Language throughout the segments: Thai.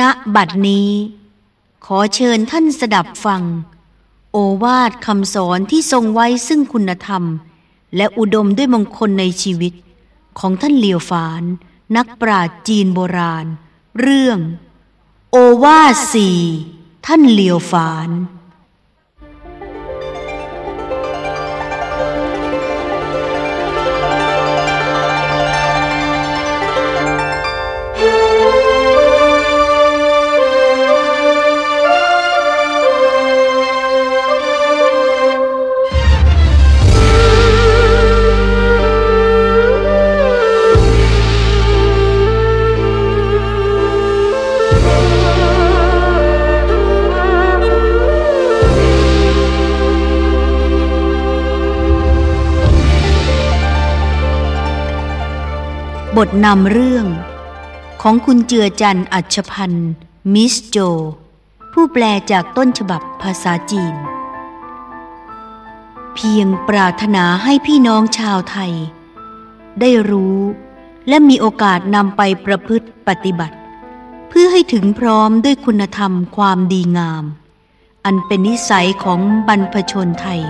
ณบัดนี้ ขอเชิญท่านสดับฟัง โอวาทคำสอนที่ทรงไว้ซึ่งคุณธรรม และอุดมด้วยมงคลในชีวิต ของท่านเหลียวฝาน นักปราชญ์จีนโบราณ เรื่อง โอวาทสี่ท่านเหลียวฝาน บทนำเรื่อง ของคุณเจือจันอัชพันธ์มิสโจ ผู้แปลจากต้นฉบับภาษาจีน เพียงปรารถนาให้พี่น้องชาวไทย ได้รู้และมีโอกาสนำไปประพฤติปฏิบัติ เพื่อให้ถึงพร้อมด้วยคุณธรรมความดีงาม อันเป็นนิสัยของบรรพชนไทย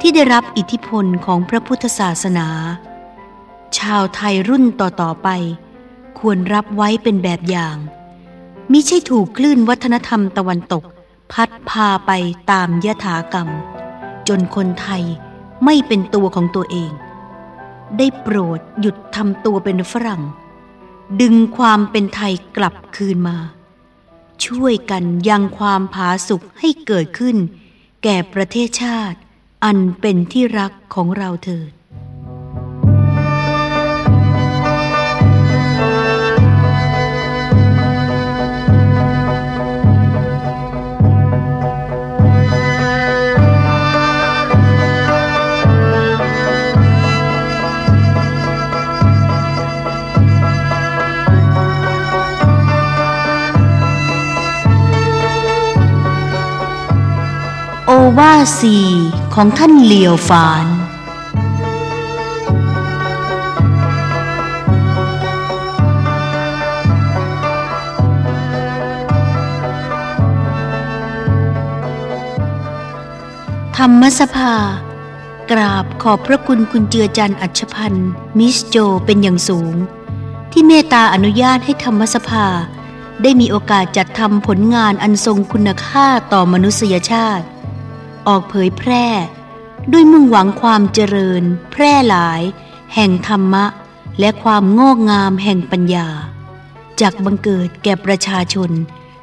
ที่ได้รับอิทธิพลของพระพุทธศาสนา ชาวไทยรุ่นต่อๆไป ควรรับไว้เป็นแบบอย่าง มิใช่ถูกคลื่นวัฒนธรรมตะวันตก พัดพาไปตามยถากรรม จนคนไทยไม่เป็นตัวของตัวเอง ได้โปรดหยุดทำตัวเป็นฝรั่ง ดึงความเป็นไทยกลับคืนมา ช่วยกันยังความผาสุกให้เกิดขึ้น แก่ประเทศชาติ อันเป็นที่รักของเราเถิด วาสีของท่านเหลียวฝาน ธรรมสภา กราบขอบพระคุณคุณเจือจันอัชพันธ์มิสโจเป็นอย่างสูง ที่เมตตาอนุญาตให้ธรรมสภาได้มีโอกาสจัดทำผลงานอันทรงคุณค่าต่อมนุษยชาติ ออกเผยแพร่ ด้วยมุ่งหวังความเจริญ แพร่หลาย แห่งธรรมะ และความงอกงามแห่งปัญญาจากบังเกิดแก่ประชาชน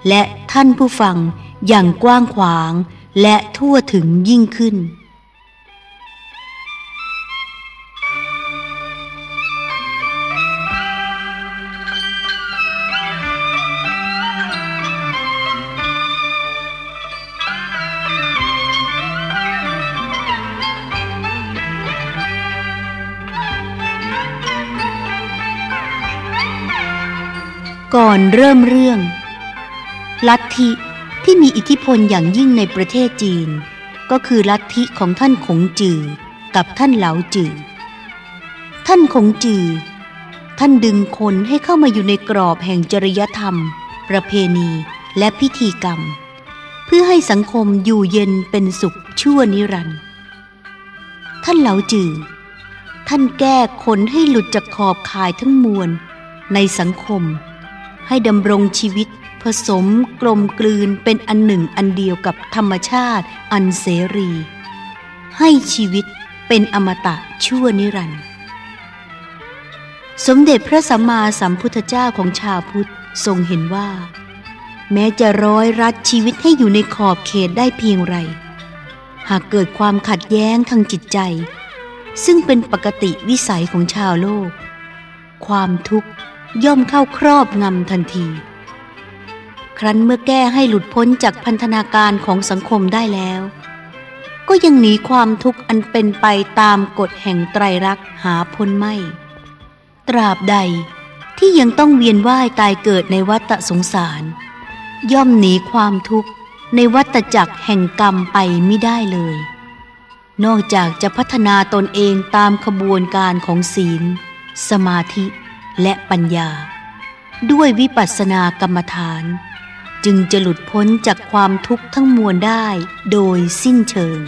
และท่านผู้ฟังอย่างกว้างขวางและทั่วถึงยิ่งขึ้น ก่อนเริ่มเรื่อง ลัทธิที่มีอิทธิพลอย่างยิ่งในประเทศจีน ก็คือลัทธิของท่านขงจือกับท่านเหลาจือ ท่านขงจือ ท่านดึงคนให้เข้ามาอยู่ในกรอบแห่งจริยธรรม ประเพณีและพิธีกรรม เพื่อให้สังคมอยู่เย็นเป็นสุขชั่วนิรันดร์ท่านเหลาจือ ท่านแก้คนให้หลุดจากขอบข่ายทั้งมวลในสังคม ให้ดำรงชีวิต ผสมกลมกลืนเป็นอันหนึ่งอันเดียวกับธรรมชาติอันเสรี ให้ชีวิตเป็นอมตะชั่วนิรันดร์สมเด็จพระสัมมาสัมพุทธเจ้าของชาวพุทธทรงเห็นว่า แม้จะร้อยรัดชีวิตให้อยู่ในขอบเขตได้เพียงไร หากเกิดความขัดแย้งทางจิตใจ ซึ่งเป็นปกติวิสัยของชาวโลก ความทุกข์ ย่อมเข้าครอบงำทันที ครั้นเมื่อแก้ให้หลุดพ้นจากพันธนาการของสังคมได้แล้ว ก็ยังหนีความทุกข์อันเป็นไปตามกฎแห่งไตรลักษณ์หาพ้นไม่ ตราบใดที่ยังต้องเวียนว่ายตายเกิดในวัฏสงสาร ย่อมหนีความทุกข์ในวัฏจักรแห่งกรรมไปไม่ได้เลย นอกจากจะพัฒนาตนเองตามขบวนการของศีล สมาธิ และปัญญา ด้วยวิปัสสนากรรมฐาน จึงจะหลุดพ้นจากความทุกข์ทั้งมวลได้โดยสิ้นเชิง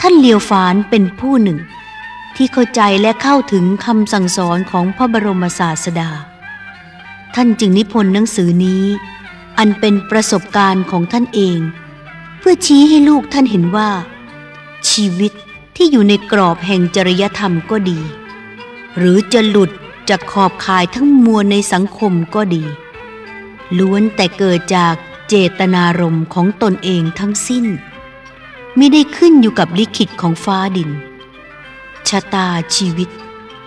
ท่านเลียวฝานเป็นผู้หนึ่ง ที่เข้าใจและเข้าถึงคำสั่งสอนของพระบรมศาสดา ท่านจึงนิพนธ์หนังสือนี้ อันเป็นประสบการณ์ของท่านเอง เพื่อชี้ให้ลูกท่านเห็นว่า ชีวิต ที่อยู่ในกรอบแห่งจริยธรรมก็ดี หรือจะหลุดจากขอบข่ายทั้งมวลในสังคมก็ดี ล้วนแต่เกิดจากเจตนารมณ์ของตนเองทั้งสิ้น ไม่ได้ขึ้นอยู่กับลิขิตของฟ้าดิน ชะตาชีวิต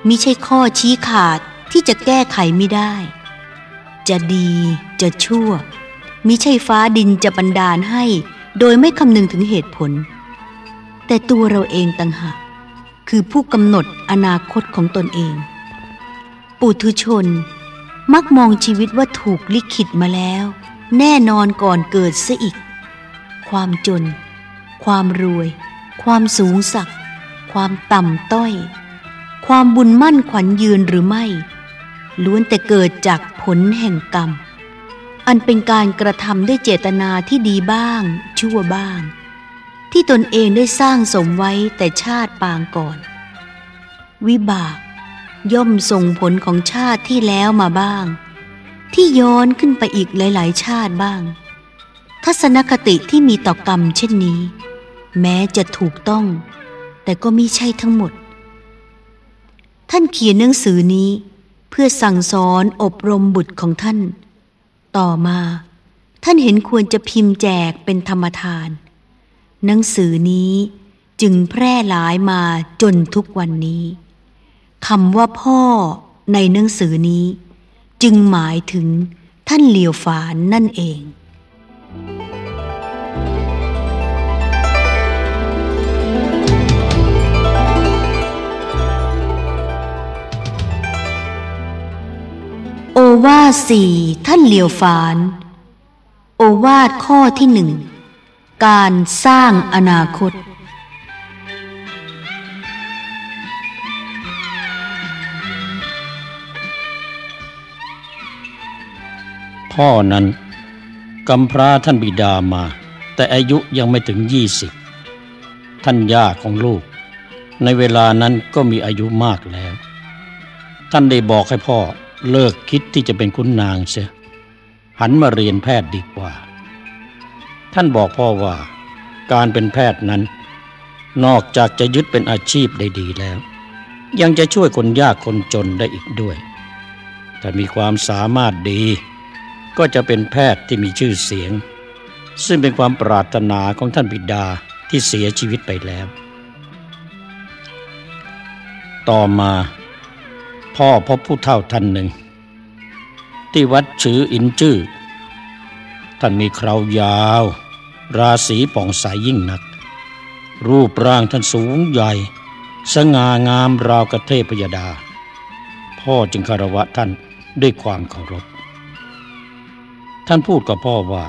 มิใช่ข้อชี้ขาดที่จะแก้ไขไม่ได้ จะดีจะชั่วมิใช่ฟ้าดินจะบันดาลให้ โดยไม่คำนึงถึงเหตุผล แต่ตัวเราเองต่างหากคือผู้กำหนดอนาคตของตนเอง ปุถุชน มักมองชีวิตว่าถูกลิขิตมาแล้ว แน่นอนก่อนเกิดซะอีก ความจน ความรวย ความสูงสักความต่ำต้อย ความบุญมั่นขวัญยืนหรือไม่ ล้วนแต่เกิดจากผลแห่งกรรม อันเป็นการกระทำด้วยเจตนาที่ดีบ้าง ชั่วบ้าง ที่ตนเองได้สร้างสมไว้แต่ชาติปางก่อน วิบาก ย่อมส่งผลของชาติที่แล้วมาบ้าง ที่ย้อนขึ้นไปอีกหลาย ๆ ชาติบ้าง ทัศนคติที่มีต่อกรรมเช่นนี้ แม้จะถูกต้อง แต่ก็ไม่ใช่ทั้งหมด ท่านเขียนหนังสือนี้เพื่อสั่งสอนอบรมบุตรของท่าน ต่อมา ท่านเห็นควรจะพิมพ์แจกเป็นธรรมทาน หนังสือนี้จึงแพร่หลายมาจนทุกวันนี้คำว่าพ่อในหนังสือนี้ จึงหมายถึงท่านเหลียวฝานนั่นเองโอวาสี่ท่านเหลียวฝาน โอวาทข้อที่หนึ่ง การสร้างอนาคต พ่อนั้นกำพร้าท่านบิดามา แต่อายุยังไม่ถึงยี่สิบท่านย่าของลูก ในเวลานั้นก็มีอายุมากแล้ว ท่านได้บอกให้พ่อเลิกคิดที่จะเป็นคุณนางเสียหันมาเรียนแพทย์ดีกว่า ท่านบอกพ่อว่า การเป็นแพทย์นั้น นอกจากจะยึดเป็นอาชีพได้ดีแล้ว ยังจะช่วยคนยากคนจนได้อีกด้วย ถ้ามีความสามารถดี ก็จะเป็นแพทย์ที่มีชื่อเสียง ซึ่งเป็นความปรารถนาของท่านบิดาที่เสียชีวิตไปแล้วต่อมาพ่อพบผู้เฒ่าท่านหนึ่ง ที่วัดชื่ออินจื้อท่านมีคราวยาว ราศีป่องใสยยิ่งนัก รูปร่างท่านสูงใหญ่ สง่างามราวกระเทพยดา พ่อจึงคารวะท่านด้วยความเคารพ ท่านพูดกับพ่อว่า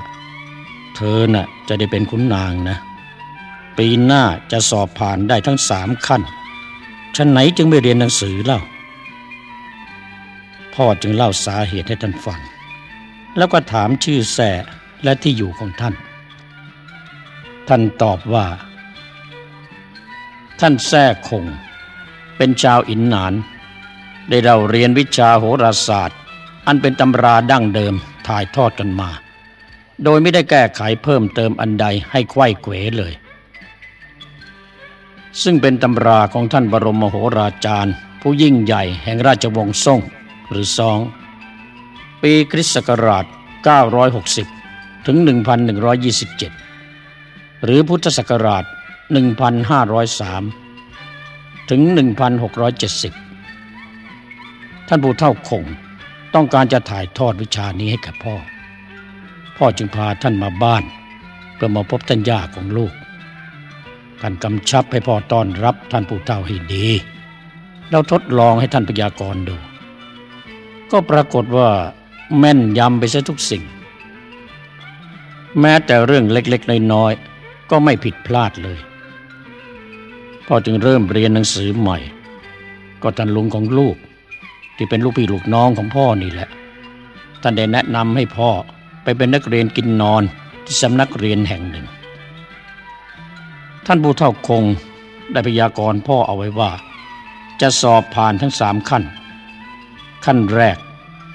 เธอน่ะจะได้เป็นขุนนางนะ ปีหน้าจะสอบผ่านได้ทั้งสามขั้นฉันไหนจึงไม่เรียนหนังสือเล่า พ่อจึงเล่าสาเหตุให้ท่านฟัง แล้วก็ถามชื่อแส่และที่อยู่ของท่าน ท่านตอบว่า ท่านแท้คง เป็นชาวอินหนาน ได้เราเรียนวิชาโหราศาสตร์ อันเป็นตำราดั้งเดิมถ่ายทอดกันมา โดยไม่ได้แก้ไขเพิ่มเติมอันใดให้ไขว้เขวเลย ซึ่งเป็นตำราของท่านบรมโหราจารย์ ผู้ยิ่งใหญ่แห่งราชวงศ์ซ่งหรือซอง ปีคริสต์ศักราช 960 ถึง 1127 หรือพุทธศักราช 1503 ถึง 1670 ท่านผู้เท่าคงต้องการจะถ่ายทอดวิชานี้ให้กับพ่อ พ่อจึงพาท่านมาบ้าน เพื่อมาพบท่านย่าของลูก ท่านกำชับให้พ่อต้อนรับท่านผู้เฒ่าให้ดี เราทดลองให้ท่านพยากรณ์ดู ก็ปรากฏว่าแม่นยำไปซะทุกสิ่ง แม้แต่เรื่องเล็กๆน้อยๆ ก็ไม่ผิดพลาดเลย พ่อจึงเริ่มเรียนหนังสือใหม่ ก็ท่านลุงของลูก ที่เป็นลูกพี่ลูกน้องของพ่อนี่แหละ ท่านได้แนะนำให้พ่อไปเป็นนักเรียนกินนอนที่สำนักเรียนแห่งหนึ่ง ท่านผู้เฒ่าคงได้พยากรณ์พ่อเอาไว้ว่า จะสอบผ่านทั้งสามขั้น ขั้นแรก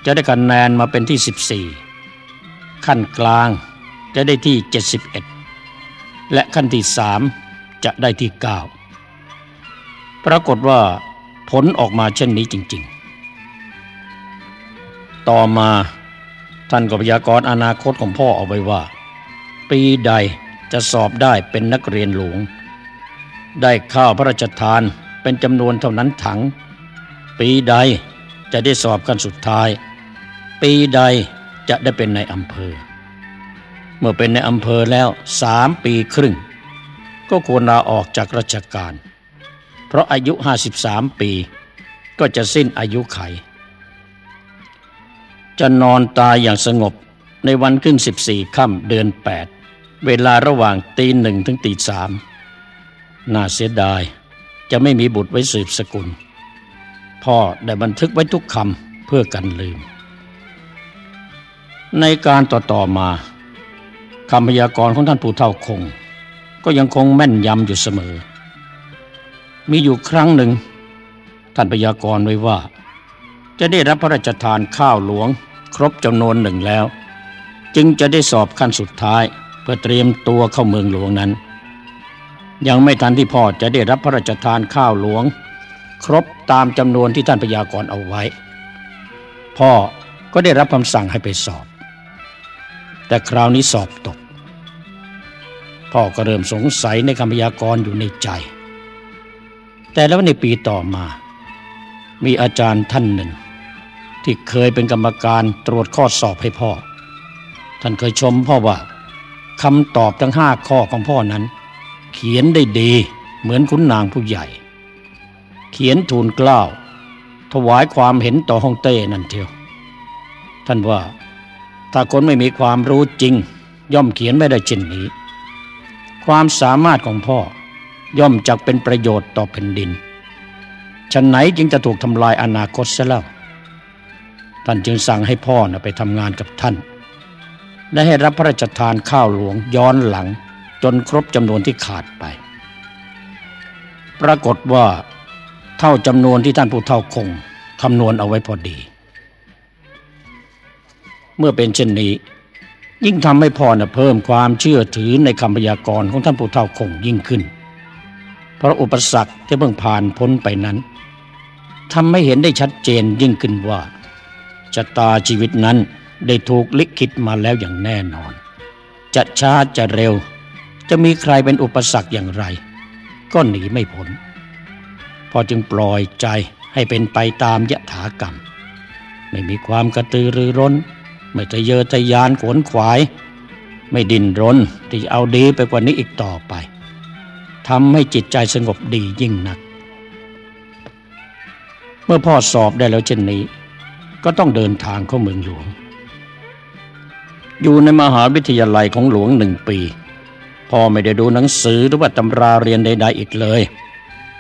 จะได้คะแนนมาเป็นที่ 14 ขั้นกลางจะได้ที่ 71 และขั้นที่สามจะได้ที่ 9 ปรากฏว่าผลออกมาเช่นนี้จริง ๆ ต่อมาท่านก็พยากรณ์อนาคตของพ่อเอาไว้ว่า ปีใดจะสอบได้เป็นนักเรียนหลวง ได้ข้าวพระราชทานเป็นจำนวนเท่านั้นถัง ปีใดจะได้สอบกันสุดท้าย ปีใดจะได้เป็นในอำเภอ เมื่อเป็นในอำเภอแล้วสามปีครึ่ง ก็ควรลาออกจากราชการ เพราะอายุ 53 ปี ก็จะสิ้นอายุไข จะนอนตายอย่างสงบในวันขึ้น 14ค่ำเดือน 8 เวลาระหว่างตีหนึ่งถึงตีสามน่าเสียดายจะไม่มีบุตรไว้สืบสกุล พ่อได้บันทึกไว้ทุกคำเพื่อกันลืม ในการต่อ ๆ มา คำพยากรณ์ของท่านปู่เท่าคง ก็ยังคงแม่นยำอยู่เสมอ มีอยู่ครั้งหนึ่ง ท่านพยากรณ์ไว้ว่า จะได้รับพระราชทานข้าวหลวง ครบจำนวนหนึ่งแล้ว จึงจะได้สอบขั้นสุดท้าย เพื่อเตรียมตัวเข้าเมืองหลวงนั้น ยังไม่ทันที่พ่อจะได้รับพระราชทานข้าวหลวง ครบตามจำนวนที่ท่านพยากรณ์เอาไว้ พ่อก็ได้รับคำสั่งให้ไปสอบ แต่คราวนี้สอบตก พ่อก็เริ่มสงสัยในคำพยากรณ์อยู่ในใจ แต่แล้วในปีต่อมา มีอาจารย์ท่านหนึ่ง ที่เคยเป็นกรรมการตรวจข้อสอบให้พ่อ ท่านเคยชมพ่อว่าคำตอบทั้งห้าข้อของพ่อนั้น เขียนได้ดีเหมือนขุนนางผู้ใหญ่ เขียนทูลกล้าวถวายความเห็นต่อฮ่องเต้นั่นเทียว ท่านว่าถ้าคนไม่มีความรู้จริง ย่อมเขียนไม่ได้เช่นนี้ ความสามารถของพ่อ ย่อมจักเป็นประโยชน์ต่อแผ่นดินฉันไหนจึงจะถูกทำลายอนาคตเสียแล้วท่านจึงสั่งให้พ่อนะไปทำงานกับท่าน และให้รับพระราชทานข้าวหลวงย้อนหลังจนครบจำนวนที่ขาดไป ปรากฏว่าเท่าจำนวนที่ท่านผู้เท่าคงคำนวณเอาไว้พอดี เมื่อเป็นเช่นนี้ ยิ่งทำให้พ่อนะเพิ่มความเชื่อถือในคำพยากรณ์ของท่านผู้เท่าคงยิ่งขึ้น เพราะอุปสรรคที่เพิ่งผ่านพ้นไปนั้นทำให้เห็นได้ชัดเจนยิ่งขึ้นว่าชะตาชีวิตนั้นได้ถูกลิขิตมาแล้วอย่างแน่นอน จะช้าจะเร็ว จะมีใครเป็นอุปสรรคอย่างไร ก็หนีไม่พ้นพอจึงปล่อยใจให้เป็นไปตามยถากรรม ไม่มีความกระตือรือร้น ไม่ทะเยอทะยานขวนขวาย ไม่ดิ้นรนที่จะเอาดีไปกว่านี้อีกต่อไปทำให้จิตใจสงบดียิ่งนัก เมื่อพ่อสอบได้แล้วเช่นนี้ ก็ต้องเดินทางเข้าเมืองหลวง อยู่ในมหาวิทยาลัยของหลวงหนึ่งปีพ่อไม่ได้ดูหนังสือหรือว่าตำราเรียนใด ๆ อีกเลย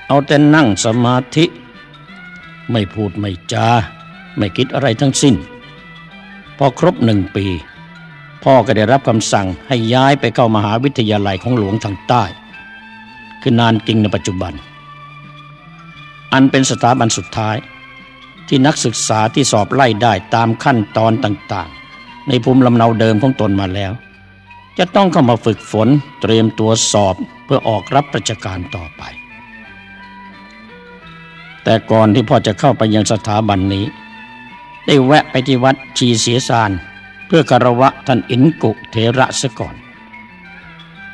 เอาแต่นั่งสมาธิ ไม่พูดไม่จา ไม่คิดอะไรทั้งสิ้น อครบหนึ่งปี พ่อก็ได้รับคำสั่งให้ย้ายไปเข้ามหาวิทยาลัยของหลวงทางใต้ คือนานกิงในปัจจุบัน อันเป็นสถาบันสุดท้าย ที่นักศึกษาที่สอบไล่ได้ตามขั้นตอนต่างๆ ในภูมิลำเนาเดิมของตนมาแล้ว จะต้องเข้ามาฝึกฝนเตรียมตัวสอบเพื่อออกรับราชการต่อไป แต่ก่อนที่พ่อจะเข้าไปยังสถาบันนี้ ได้แวะไปที่วัดชีเสียสารเพื่อคารวะท่านอินกุเถระซะก่อน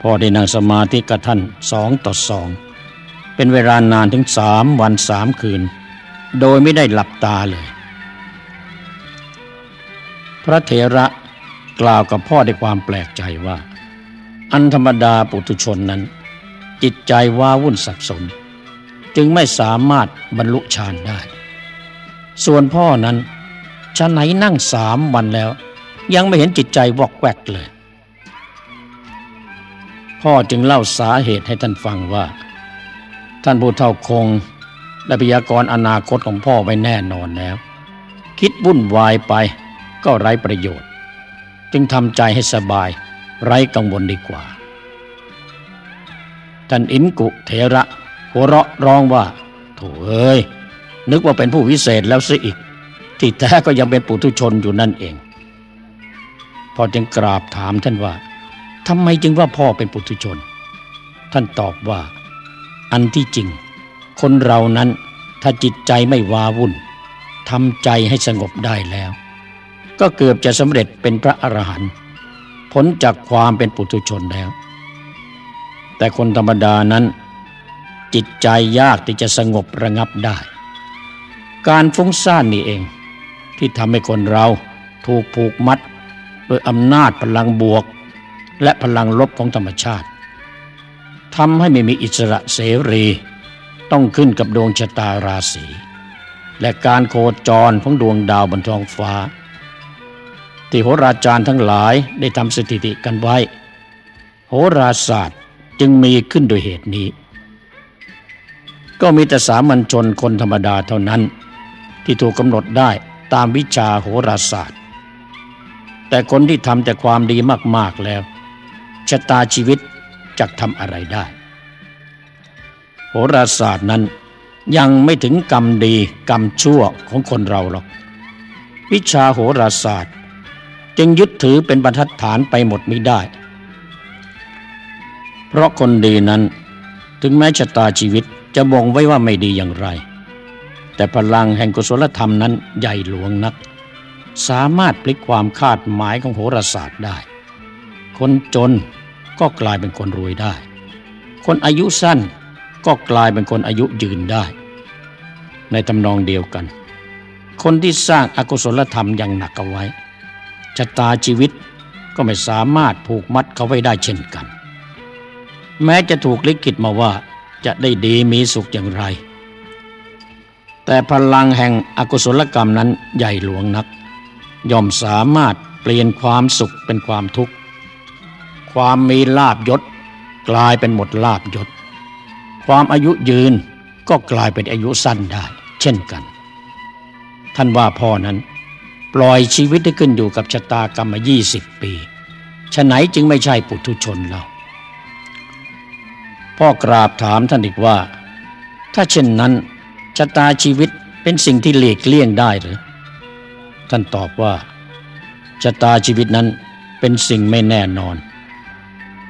พ่อได้นั่งสมาธิกับท่านสองต่อสอง เป็นเวลานานถึงสามวันสามคืน โดยไม่ได้หลับตาเลย พระเถระกล่าวกับพ่อด้วยความแปลกใจว่า อันธรรมดาปุถุชนนั้น จิตใจว้าวุ่นสับสน จึงไม่สามารถบรรลุฌานได้ ส่วนพ่อนั้น ชะไหนนั่งสามวันแล้ว ยังไม่เห็นจิตใจวอกแวกเลย พ่อจึงเล่าสาเหตุให้ท่านฟังว่า ท่านผู้เฒ่าคงได้พยากรณ์อนาคตของพ่อไว้แน่นอนแล้ว คิดวุ่นวายไปก็ไร้ประโยชน์ จึงทำใจให้สบาย ไร้กังวลดีกว่า ท่านอินกุเถระ หัวเราะร้องว่า โถเอ้ย นึกว่าเป็นผู้วิเศษแล้วซิอีก ที่แท้ก็ยังเป็นปุถุชนอยู่นั่นเอง พอจึงกราบถามท่านว่าทำไมจึงว่าพ่อเป็นปุถุชน ท่านตอบว่า อันที่จริง คนเรานั้นถ้าจิตใจไม่วาวุ่นทำใจให้สงบได้แล้ว ก็เกือบจะสำเร็จเป็นพระอรหันต์พ้นจากความเป็นปุถุชนแล้ว แต่คนธรรมดานั้น จิตใจยากที่จะสงบระงับได้ การฟุ้งซ่านนี่เอง ที่ทำให้คนเราถูกผูกมัด โดยอำนาจพลังบวก และพลังลบของธรรมชาติทำให้ไม่มีอิสระเสรีต้องขึ้นกับดวงชะตาราศี และการโคจรของดวงดาวบนท้องฟ้า ที่โหราจารย์ทั้งหลายได้ทำสถิติกันไว้ โหราศาสตร์จึงมีขึ้นโดยเหตุนี้ ก็มีแต่สามัญชนคนธรรมดาเท่านั้น ที่ถูกกำหนดได้ ตามวิชาโหราศาสตร์ แต่คนที่ทำแต่ความดีมากๆแล้วชะตาชีวิตจะทำอะไรได้ โหราศาสตร์นั้นยังไม่ถึงกรรมดีกรรมชั่วของคนเราหรอก วิชาโหราศาสตร์ จึงยึดถือเป็นบรรทัดฐานไปหมดไม่ได้ เพราะคนดีนั้นถึงแม้ชะตาชีวิตจะบ่งไว้ว่าไม่ดีอย่างไร แต่พลังแห่งกุศลธรรมนั้นใหญ่หลวงนัก สามารถพลิกความคาดหมายของโหราศาสตร์ได้ คนจนก็กลายเป็นคนรวยได้ คนอายุสั้นก็กลายเป็นคนอายุยืนได้ ในตำนองเดียวกัน คนที่สร้างอากุศลธรรมอย่างหนักเอาไว้ชะตาชีวิตก็ไม่สามารถผูกมัดเขาไว้ได้เช่นกัน แม้จะถูกลิขิตมาว่าจะได้ดีมีสุขอย่างไร แต่พลังแห่งอกุศลกรรมนั้นใหญ่หลวงนัก ย่อมสามารถเปลี่ยนความสุขเป็นความทุกข์ ความมีลาบยศกลายเป็นหมดลาบยศ ความอายุยืนก็กลายเป็นอายุสั้นได้ เช่นกัน ท่านว่าพ่อนั้น ปล่อยชีวิตได้ขึ้นอยู่กับชะตากรรมมา 20 ปีฉะไหนจึงไม่ใช่ปุถุชนเรา พ่อกราบถามท่านอีกว่า ถ้าเช่นนั้น ชะตาชีวิตเป็นสิ่งที่หลีกเลี่ยงได้หรือ ท่านตอบว่าชะตาชีวิตนั้นเป็นสิ่งไม่แน่นอน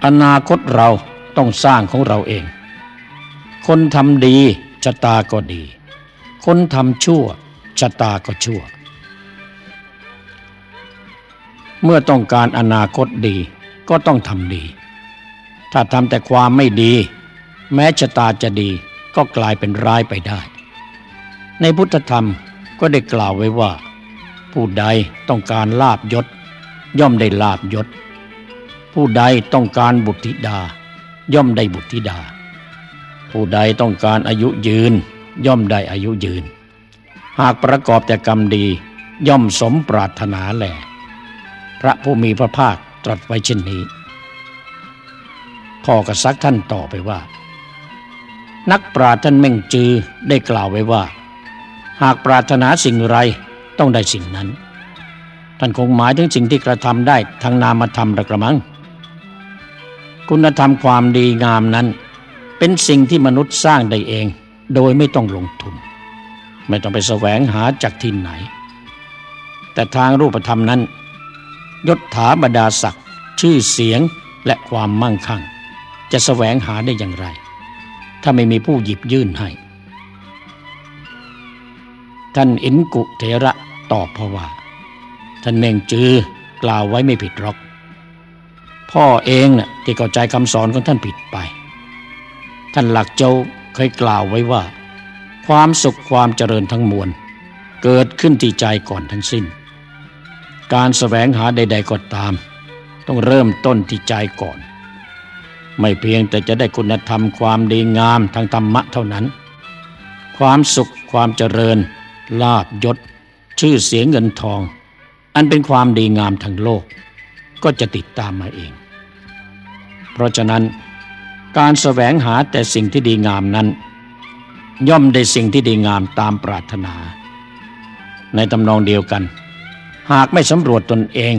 อนาคตเราต้องสร้างของเราเอง คนทำดีชะตาก็ดี คนทำชั่วชะตาก็ชั่ว เมื่อต้องการอนาคตดีก็ต้องทำดี ถ้าทำแต่ความไม่ดี แม้ชะตาจะดีก็กลายเป็นร้ายไปได้ ในพุทธธรรมก็ได้กล่าวไว้ว่า ผู้ใดต้องการลาบยศ ย่อมได้ลาบยศ ผู้ใดต้องการบุตรธิดา ย่อมได้บุตรธิดา ผู้ใดต้องการอายุยืน ย่อมได้อายุยืน หากประกอบแต่กรรมดี ย่อมสมปรารถนาแหลพระผู้มีพระภาคตรัสไว้เช่นนี้พ่อก็ซักท่านต่อไปว่า นักปราชญ์ท่านเม่งจือได้กล่าวไว้ว่า หากปรารถนาสิ่งไรต้องได้สิ่งนั้น ท่านคงหมายถึงสิ่งที่กระทำได้ทางนามธรรมระกระมัง คุณธรรมความดีงามนั้น เป็นสิ่งที่มนุษย์สร้างได้เอง โดยไม่ต้องลงทุน ไม่ต้องไปแสวงหาจากที่ไหน แต่ทางรูปธรรมนั้น ยศถาบรรดาศักดิ์ชื่อเสียงและความมั่งคั่ง จะแสวงหาได้อย่างไร ถ้าไม่มีผู้หยิบยื่นให้ ท่านอินกุเถระตอบพว่า ท่านเมงจือกล่าวไว้ไม่ผิดหรอก พ่อเองนะ่ะที่เข้าใจคำสอนของท่านผิดไป ท่านหลักเจ้าเคยกล่าวไว้ว่า ความสุขความเจริญทั้งมวล เกิดขึ้นที่ใจก่อนทั้งสิ้น การสแสวงหาใด ๆก็ตาม ต้องเริ่มต้นที่ใจก่อน ไม่เพียงแต่จะได้คุณธรรมความดีงามทางธรรมะเท่านั้น ความสุขความเจริญ ลาบยศ ชื่อเสียงเงินทอง อันเป็นความดีงามทางโลก ก็จะติดตามมาเอง เพราะฉะนั้น การแสวงหาแต่สิ่งที่ดีงามนั้น ย่อมได้สิ่งที่ดีงามตามปรารถนา ในตำนองเดียวกัน หากไม่สำรวจตนเอง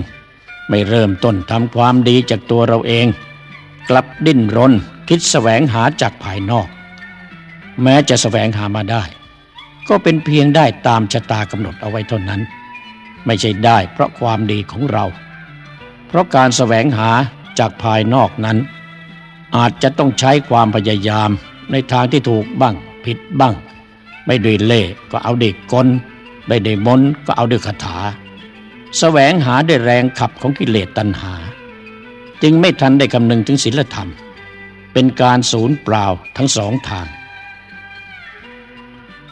ไม่เริ่มต้นทำความดีจากตัวเราเอง กลับดิ้นรนคิดแสวงหาจากภายนอก แม้จะแสวงหามาได้ ก็เป็นเพียงได้ตามชะตากำหนดเอาไว้เท่านั้น ไม่ใช่ได้เพราะความดีของเรา เพราะการแสวงหาจากภายนอกนั้น อาจจะต้องใช้ความพยายามในทางที่ถูกบ้าง ผิดบ้าง ไม่ด้วยเล่ก็เอาเด็กกลไม่ได้มนก็เอาด้วยคาถาแสวงหาด้วยแรงขับของกิเลสตัณหา จึงไม่ทันได้คำนึงถึงศีลธรรม เป็นการสูญเปล่าทั้งสองทาง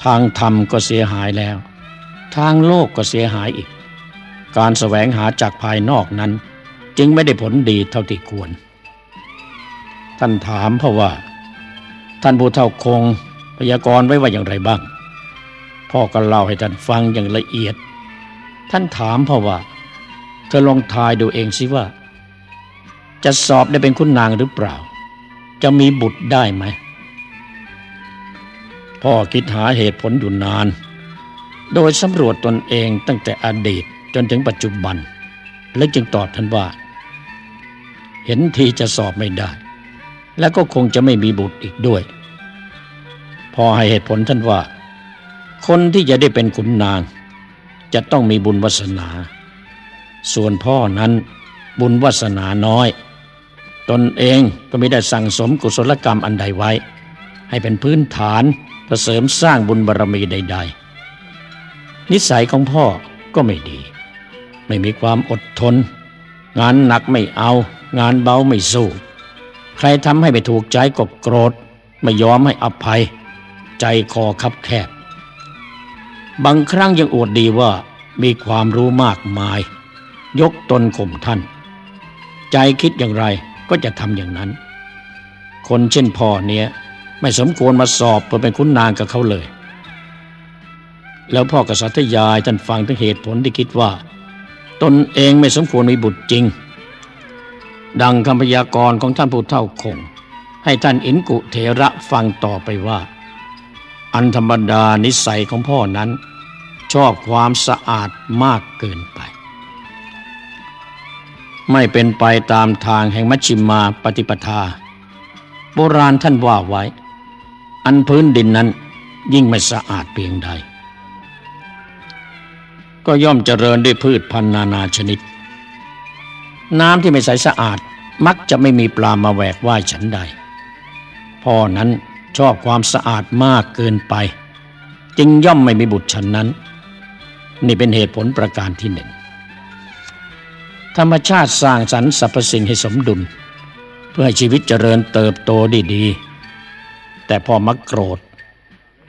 ทางธรรมก็เสียหายแล้ว ทางโลกก็เสียหายอีก การแสวงหาจากภายนอกนั้น จึงไม่ได้ผลดีเท่าที่ควร ท่านถามเพราะว่า ท่านผู้เฒ่าคงพยากรณ์ไว้ว่าอย่างไรบ้าง พ่อก็เล่าให้ท่านฟังอย่างละเอียด ท่านถามเพราะว่า เธอลองทายดูเองสิว่า จะสอบได้เป็นคุณนางหรือเปล่า จะมีบุตรได้ไหม พ่อคิดหาเหตุผลอยู่นาน โดยสำรวจตนเองตั้งแต่อดีตจนถึงปัจจุบัน และจึงตอบท่านว่า เห็นทีจะสอบไม่ได้ และก็คงจะไม่มีบุตรอีกด้วยพ่อให้เหตุผลท่านว่า คนที่จะได้เป็นขุนนาง จะต้องมีบุญวาสนา ส่วนพ่อนั้นบุญวาสนาน้อย ตนเองก็ไม่ได้สั่งสมกุศลกรรมอันใดไว้ ให้เป็นพื้นฐาน เพื่อเสริมสร้างบุญบารรมีใด ๆ นิสัยของพ่อก็ไม่ดี ไม่มีความอดทน งานหนักไม่เอา งานเบาไม่สู้ ใครทำให้ไม่ถูกใจก็โกรธ ไม่ยอมให้อภัย ใจคอคับแคบ บางครั้งยังอวดดีว่ามีความรู้มากมาย ยกตนข่มท่าน ใจคิดอย่างไรก็จะทำอย่างนั้น คนเช่นพ่อเนี้ย ไม่สมควรมาสอบเพื่อเป็นคุณนางกับเขาเลย แล้วพ่อกษัตริยายท่านฟังถึงเหตุผลที่คิดว่า ตนเองไม่สมควรมีบุตรจริง ดังคำพยากรณ์ของท่านผู้เฒ่าคง ให้ท่านอินกุเถระฟังต่อไปว่า อันธรรมดานิสัยของพ่อนั้น ชอบความสะอาดมากเกินไป ไม่เป็นไปตามทางแห่งมัชชิมาปฏิปทาโบราณท่านว่าไว้ อันพื้นดินนั้นยิ่งไม่สะอาดเพียงใด ก็ย่อมเจริญด้วยพืชพันธุ์นานาชนิด น้ำที่ไม่ใสสะอาดมักจะไม่มีปลามาแหวกว่ายฉันใด พ่อนั้นชอบความสะอาดมากเกินไป จึงย่อมไม่มีบุตรฉันนั้น นี่เป็นเหตุผลประการที่หนึ่งธรรมชาติสร้างสรรค์สรรพสิ่งให้สมดุล เพื่อให้ชีวิตเจริญเติบโตด้ดี แต่พอมักโกรธ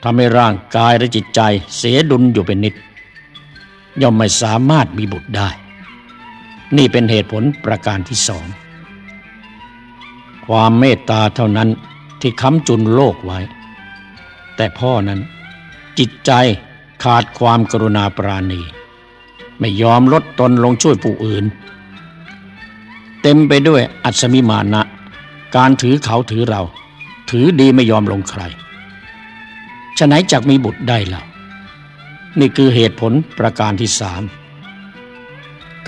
ทำให้ร่างกายและจิตใจเสียดุลอยู่เป็นนิด ย่อมไม่สามารถมีบุตรได้ นี่เป็นเหตุผลประการที่สอง ความเมตตาเท่านั้นที่ค้ำจุนโลกไว้ แต่พ่อนั้นจิตใจขาดความกรุณาปราณี ไม่ยอมลดตนลงช่วยผู้อื่น เต็มไปด้วยอัศมิมานะ การถือเขาถือเรา ถือดีไม่ยอมลงใครฉะไหนจักมีบุตรได้ล่ะนี่คือเหตุผลประการที่สาม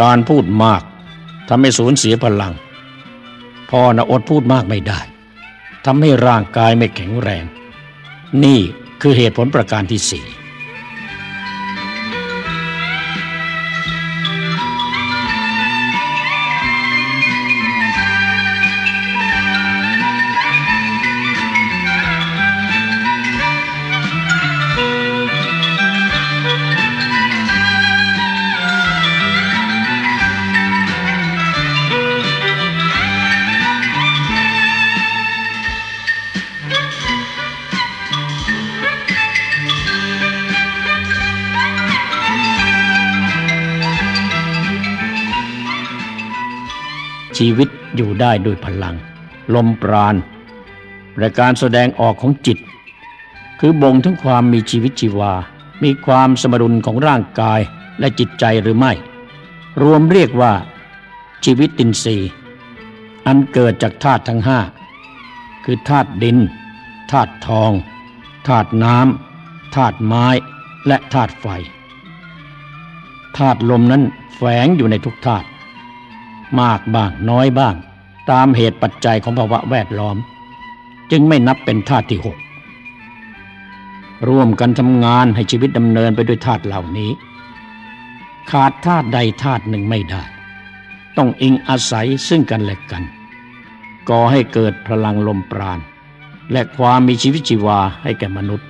การพูดมากทำให้สูญเสียพลัง พ่อนะอดพูดมากไม่ได้ทำให้ร่างกายไม่แข็งแรง นี่คือเหตุผลประการที่สี่ ชีวิตอยู่ได้ด้วยพลัง ลมปราณและการแสดงออกของจิต คือบ่งถึงความมีชีวิตชีวา มีความสมดุลของร่างกายและจิตใจหรือไม่ รวมเรียกว่า ชีวิตตินทรีย์อันเกิดจากธาตุทั้งห้าคือธาตุดินธาตุทองธธาตุน้ำธาตุไม้และธาตุไฟธาตุลมนั้นแฝงอยู่ในทุกธาตุ มากบ้างน้อยบ้าง ตามเหตุปัจจัยของภาวะแวดล้อม จึงไม่นับเป็นธาตุที่หกร่วมกันทำงานให้ชีวิตดำเนินไปด้วยธาตุเหล่านี้ ขาดธาตุใดธาตุหนึ่งไม่ได้ ต้องอิงอาศัยซึ่งกันและกันก่อให้เกิดพลังลมปราณ และความมีชีวิตชีวาให้แก่มนุษย์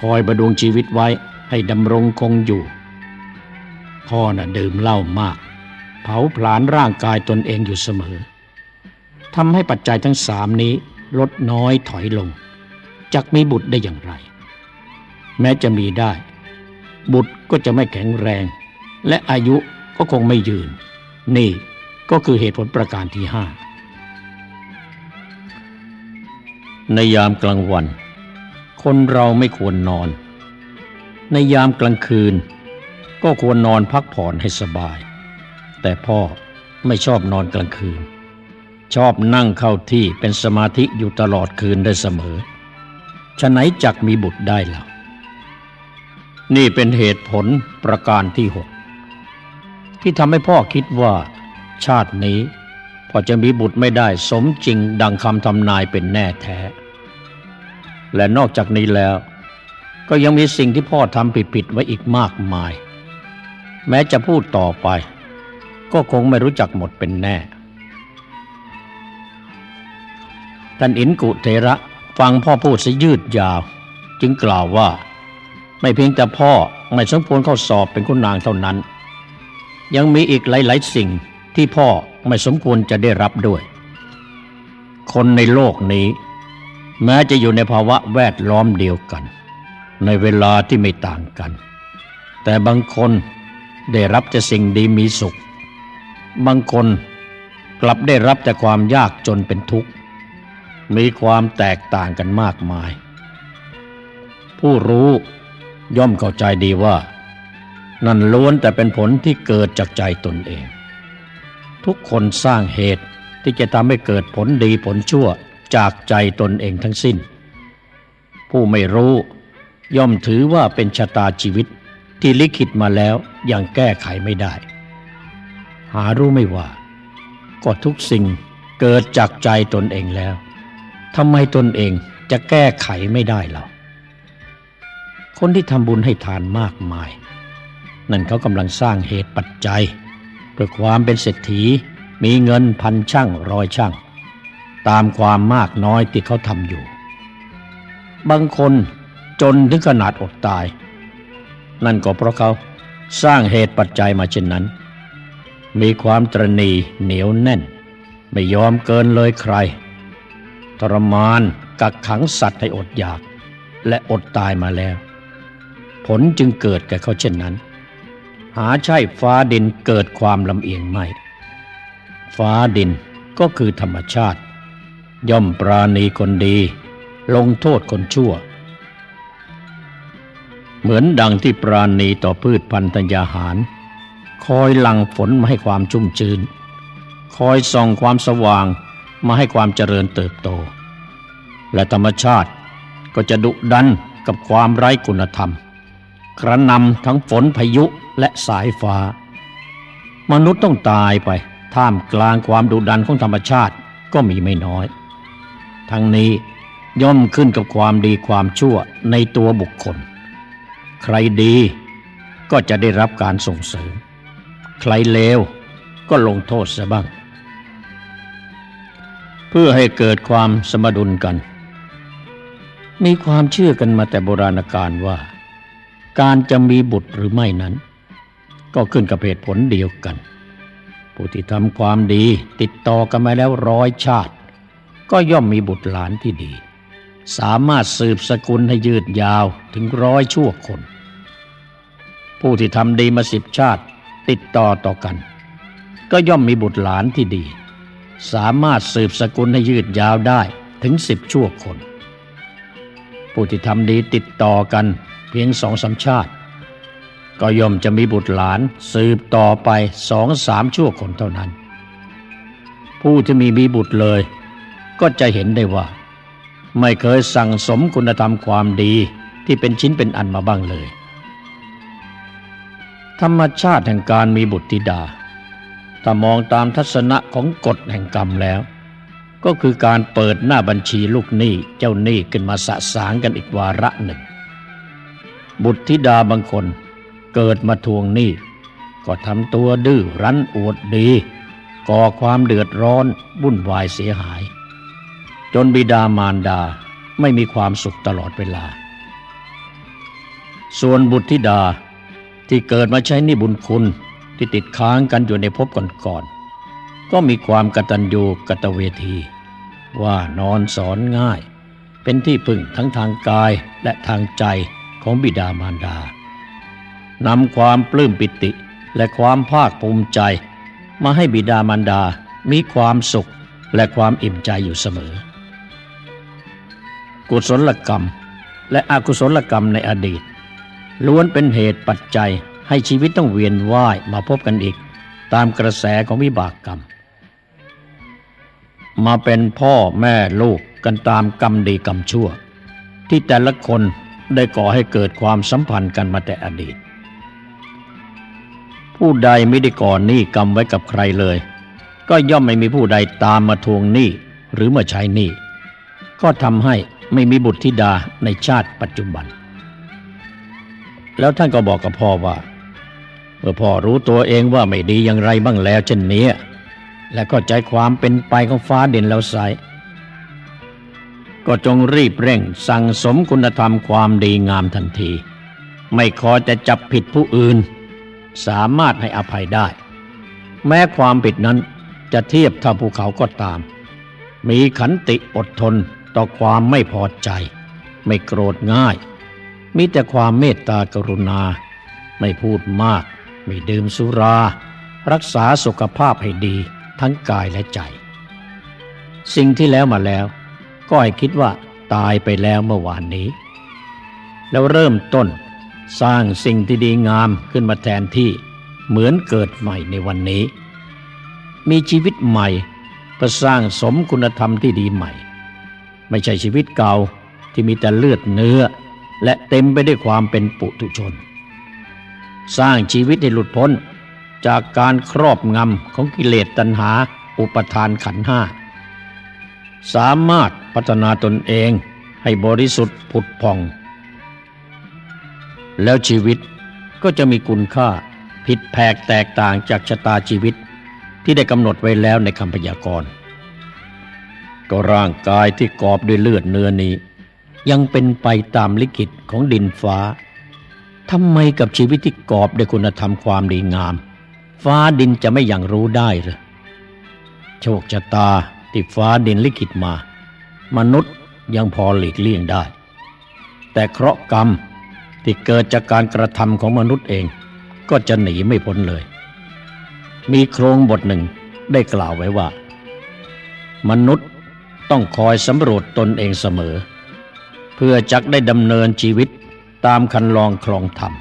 คอยประดวงชีวิตไว้ให้ดำรงคงอยู่พ่อน่ะดื่มเหล้ามาก เผาผลาญร่างกายตนเองอยู่เสมอทำให้ปัจจัยทั้งสามนี้ลดน้อยถอยลงจักมีบุตรได้อย่างไร แม้จะมีได้ บุตรก็จะไม่แข็งแรง และอายุก็คงไม่ยืน นี่ก็คือเหตุผลประการที่ห้าในยามกลางวัน คนเราไม่ควรนอน ในยามกลางคืน ก็ควรนอนพักผ่อนให้สบาย แต่พ่อไม่ชอบนอนกลางคืน ชอบนั่งเข้าที่เป็นสมาธิอยู่ตลอดคืนได้เสมอฉะไหนจักมีบุตรได้ล่ะนี่เป็นเหตุผลประการที่หกที่ทำให้พ่อคิดว่า ชาตินี้พอจะมีบุตรไม่ได้สมจริงดังคำทำนายเป็นแน่แท้ และนอกจากนี้แล้ว ก็ยังมีสิ่งที่พ่อทำผิดๆไว้อีกมากมาย แม้จะพูดต่อไป ก็คงไม่รู้จักหมดเป็นแน่ ท่านอินกุเทระฟังพ่อพูดซะยืดยาว จึงกล่าวว่า ไม่เพียงแต่พ่อไม่สมควรเข้าสอบเป็นคุณนางเท่านั้น ยังมีอีกหลาย ๆ สิ่งที่พ่อไม่สมควรจะได้รับด้วย คนในโลกนี้ แม้จะอยู่ในภาวะแวดล้อมเดียวกัน ในเวลาที่ไม่ต่างกัน แต่บางคนได้รับแต่สิ่งดีมีสุข บางคนกลับได้รับแต่ความยากจนเป็นทุกข์ มีความแตกต่างกันมากมาย ผู้รู้ย่อมเข้าใจดีว่า นั่นล้วนแต่เป็นผลที่เกิดจากใจตนเอง ทุกคนสร้างเหตุที่จะทำให้เกิดผลดีผลชั่วจากใจตนเองทั้งสิ้น ผู้ไม่รู้ย่อมถือว่าเป็นชะตาชีวิตที่ลิขิตมาแล้วยังแก้ไขไม่ได้ หารู้ไม่ว่า ก็ทุกสิ่งเกิดจากใจตนเองแล้วทำไมตนเองจะแก้ไขไม่ได้เราคนที่ทำบุญให้ทานมากมาย นั่นเขากำลังสร้างเหตุปัจจัยเพื่อความเป็นเศรษฐีมีเงินพันช่างร้อยช่าง ตามความมากน้อยที่เขาทำอยู่ บางคนจนถึงขนาดอดตาย นั่นก็เพราะเขาสร้างเหตุปัจจัยมาเช่นนั้น มีความตรณีเหนียวแน่น ไม่ยอมเกินเลยใคร ทรมานกักขังสัตว์ให้อดอยาก และอดตายมาแล้ว ผลจึงเกิดแก่เขาเช่นนั้น หาใช่ฟ้าดินเกิดความลำเอียงไม่ ฟ้าดินก็คือธรรมชาติ ย่อมปราณีคนดี ลงโทษคนชั่ว เหมือนดังที่ปราณีต่อพืชพันธัญญาหาร คอยหลั่งฝนมาให้ความชุ่มชื้น คอยส่องความสว่างมาให้ความเจริญเติบโต และธรรมชาติก็จะดุดันกับความไร้คุณธรรม กระนำทั้งฝนพายุและสายฟ้า มนุษย์ต้องตายไป ท่ามกลางความดุดันของธรรมชาติก็มีไม่น้อย ทั้งนี้ย่อมขึ้นกับความดีความชั่วในตัวบุคคล ใครดีก็จะได้รับการส่งเสริม ใครเลวก็ลงโทษซะบ้าง เพื่อให้เกิดความสมดุลกัน มีความเชื่อกันมาแต่โบราณกาลว่า การจะมีบุตรหรือไม่นั้น ก็ขึ้นกับเหตุผลเดียวกัน ผู้ที่ทำความดีติดต่อกันมาแล้วร้อยชาติ ก็ย่อมมีบุตรหลานที่ดี สามารถสืบสกุลให้ยืดยาวถึงร้อยชั่วคน ผู้ที่ทำดีมาสิบชาติ ติดต่อต่อกัน ก็ย่อมมีบุตรหลานที่ดี สามารถสืบสกุลให้ยืดยาวได้ถึงสิบชั่วคน ผู้ที่ทำดีติดต่อกันเพียงสองสาชาติ ก็ย่อมจะมีบุตรหลานสืบต่อไปสองสามชั่วคนเท่านั้น ผู้ที่มีมีบุตรเลย ก็จะเห็นได้ว่า ไม่เคยสั่งสมคุณธรรมความดีที่เป็นชิ้นเป็นอันมาบ้างเลย ธรรมชาติแห่งการมีบุตรธิดา ถ้ามองตามทัศนะของกฎแห่งกรรมแล้ว ก็คือการเปิดหน้าบัญชีลูกหนี้เจ้าหนี้ขึ้นมาสะสางกันอีกวาระหนึ่ง บุตรธิดาบางคนเกิดมาทวงหนี้ ก็ทำตัวดื้อรั้นอวดดี ก่อความเดือดร้อนวุ่นวายเสียหาย จนบิดามารดาไม่มีความสุขตลอดเวลา ส่วนบุตรธิดา ที่เกิดมาใช้นิบุญคุณที่ติดค้างกันอยู่ในภพก่อนๆก็มีความกตัญญูกตเวที ว่านอนสอนง่าย เป็นที่พึ่งทั้งทางกายและทางใจของบิดามารดานำความปลื้มปิติและความภาคภูมิใจ มาให้บิดามารดามีความสุขและความอิ่มใจอยู่เสมอ กุศลกรรม และอกุศลกรรมในอดีต ล้วนเป็นเหตุปัจจัยให้ชีวิตต้องเวียนว่ายมาพบกันอีก ตามกระแสของวิบากกรรม มาเป็นพ่อแม่ลูกกันตามกรรมดีกรรมชั่ว ที่แต่ละคนได้ก่อให้เกิดความสัมพันธ์กันมาแต่อดีต ผู้ใดไม่ได้ก่อนหนี้กรรมไว้กับใครเลย ก็ย่อมไม่มีผู้ใดตามมาทวงหนี้หรือมาใช้หนี้ก็ทำให้ไม่มีบุตรธิดาในชาติปัจจุบัน แล้วท่านก็บอกกับพ่อว่าเมื่อพ่อรู้ตัวเองว่าไม่ดีอย่างไรบ้างแล้วเช่นนี้ และก็ใจความเป็นไปของฟ้าเด่นแล้วไซก็จงรีบเร่งสั่งสมคุณธรรมความดีงามทันที ไม่ขอจะจับผิดผู้อื่น สามารถให้อภัยได้ แม้ความผิดนั้นจะเทียบเท่าภูเขาก็ตาม มีขันติอดทนต่อความไม่พอใจ ไม่โกรธง่าย มีแต่ความเมตตากรุณา ไม่พูดมาก ไม่ดื่มสุรา รักษาสุขภาพให้ดีทั้งกายและใจ สิ่งที่แล้วมาแล้ว ก็ให้คิดว่าตายไปแล้วเมื่อวานนี้ แล้วเริ่มต้นสร้างสิ่งที่ดีงามขึ้นมาแทนที่เหมือนเกิดใหม่ในวันนี้ มีชีวิตใหม่เพื่อสร้างสมคุณธรรมที่ดีใหม่ ไม่ใช่ชีวิตเก่าที่มีแต่เลือดเนื้อ และเต็มไปด้วยความเป็นปุถุชน สร้างชีวิตให้หลุดพ้นจากการครอบงำของกิเลสตัณหาอุปทานขันห้า สามารถพัฒนาตนเองให้บริสุทธิ์ผุดผ่อง แล้วชีวิตก็จะมีคุณค่าผิดแผกแตกต่างจากชะตาชีวิตที่ได้กำหนดไว้แล้วในคำพยากรณ์ ก็ร่างกายที่กอบด้วยเลือดเนื้อนี้ ยังเป็นไปตามลิขิตของดินฟ้าทำไมกับชีวิตที่กอบด้วยคุณธรรมความดีงาม ฟ้าดินจะไม่อย่างรู้ได้หรือโชคชะตาที่ฟ้าดินลิขิตมา มนุษย์ยังพอหลีกเลี่ยงได้ แต่เคราะห์กรรมที่เกิดจากการกระทำของมนุษย์เองก็จะหนีไม่พ้นเลย มีโครงบทหนึ่งได้กล่าวไว้ว่า มนุษย์ต้องคอยสำรวจตนเองเสมอ เพื่อจักได้ดำเนินชีวิตตามคันลองคลองธรรม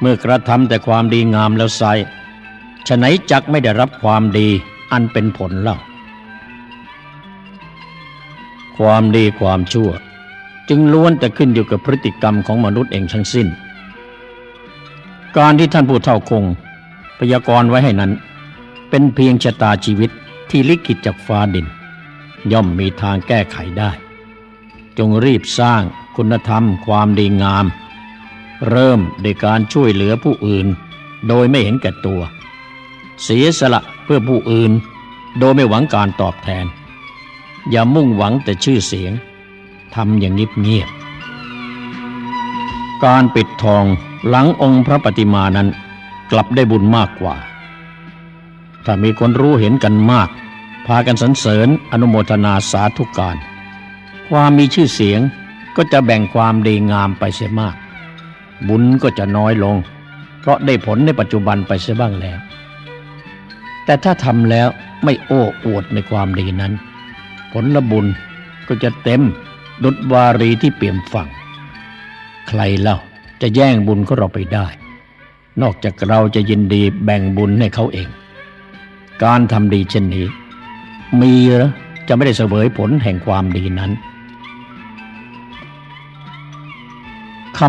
เมื่อกระทำแต่ความดีงามแล้วไซฉะไหนจักไม่ได้รับความดีอันเป็นผลเล่า ความดีความชั่ว จึงล้วนแต่ขึ้นอยู่กับพฤติกรรมของมนุษย์เองทั้งสิ้น การที่ท่านผู้เฒ่าคงพยากรณ์ไว้ให้นั้น เป็นเพียงชะตาชีวิตที่ลิขิตจากฟ้าดิน ย่อมมีทางแก้ไขได้ จงรีบสร้างคุณธรรมความดีงาม เริ่มโดยการช่วยเหลือผู้อื่น โดยไม่เห็นแก่ตัว เสียสละเพื่อผู้อื่น โดยไม่หวังการตอบแทน อย่ามุ่งหวังแต่ชื่อเสียงทำอย่างเงียบๆการปิดทองหลังองค์พระปฏิมานั้นกลับได้บุญมากกว่า ถ้ามีคนรู้เห็นกันมาก พากันสรรเสริญอนุโมทนาสาธุการ ความมีชื่อเสียงก็จะแบ่งความดีงามไปเสียมาก บุญก็จะน้อยลง เพราะได้ผลในปัจจุบันไปเสียบ้างแล้ว แต่ถ้าทำแล้วไม่โอ้อวดในความดีนั้น ผลละบุญก็จะเต็มดุดวารีที่เปี่ยมฝั่ง ใครเล่าจะแย่งบุญของเราไปได้ นอกจากเราจะยินดีแบ่งบุญให้เขาเอง การทำดีเช่นนี้ มีหรือจะไม่ได้เสวยผลแห่งความดีนั้น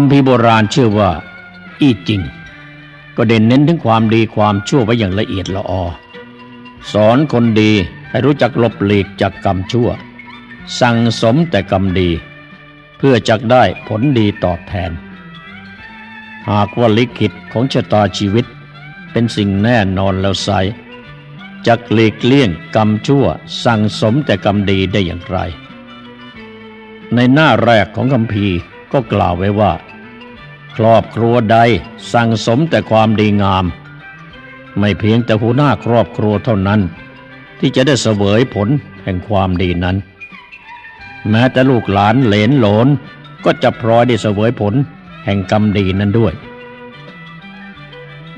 ำพีโบราณเชื่อว่า อีจริง ก็เด่นเน้นถึงความดีความชั่วไว้อย่างละเอียดละออ สอนคนดีให้รู้จักหลบหลีกจากกรรมชั่ว สั่งสมแต่กรรมดี เพื่อจักได้ผลดีตอบแทน หากว่าลิขิตของชะตาชีวิตเป็นสิ่งแน่นอนแล้วไซจะหลีกเลี่ยงกรรมชั่ว สั่งสมแต่กรรมดีได้อย่างไร ในหน้าแรกของคำพี ก็กล่าวไว้ว่า ครอบครัวใดสั่งสมแต่ความดีงาม ไม่เพียงแต่หัวหน้าครอบครัวเท่านั้น ที่จะได้เสวยผลแห่งความดีนั้น แม้แต่ลูกหลานเหลนหลนก็จะพลอยได้เสวยผลแห่งกรรมดีนั้นด้วย